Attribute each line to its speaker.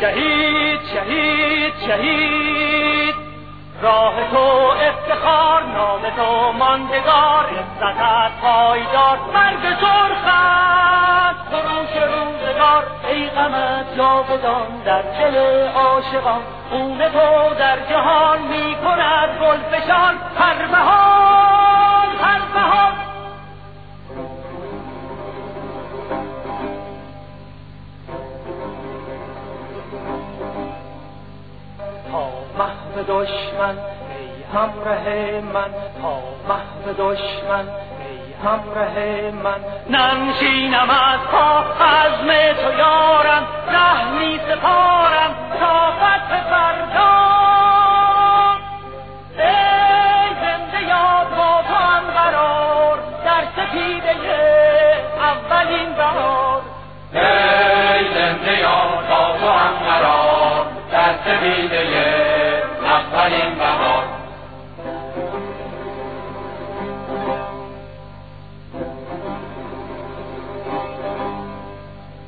Speaker 1: شهید شهید شهید. راه تو افتخار نام تو ماندگار عزتت پایدار. مرگ ترخت خروش روزگار. ای غمت جاودان در دل عاشقان. خون تو در جهان می کند گل محو دشمن ای همراه من تا محو دشمن ای همراه من. ننشینم از پا عزم تو یارم ره می سپارم تا فتح فردا ای زنده یاد با تو هم قرار در سپیده اولین بهار
Speaker 2: ای زنده یاد با تو هم قرار در سبیده اولین بهار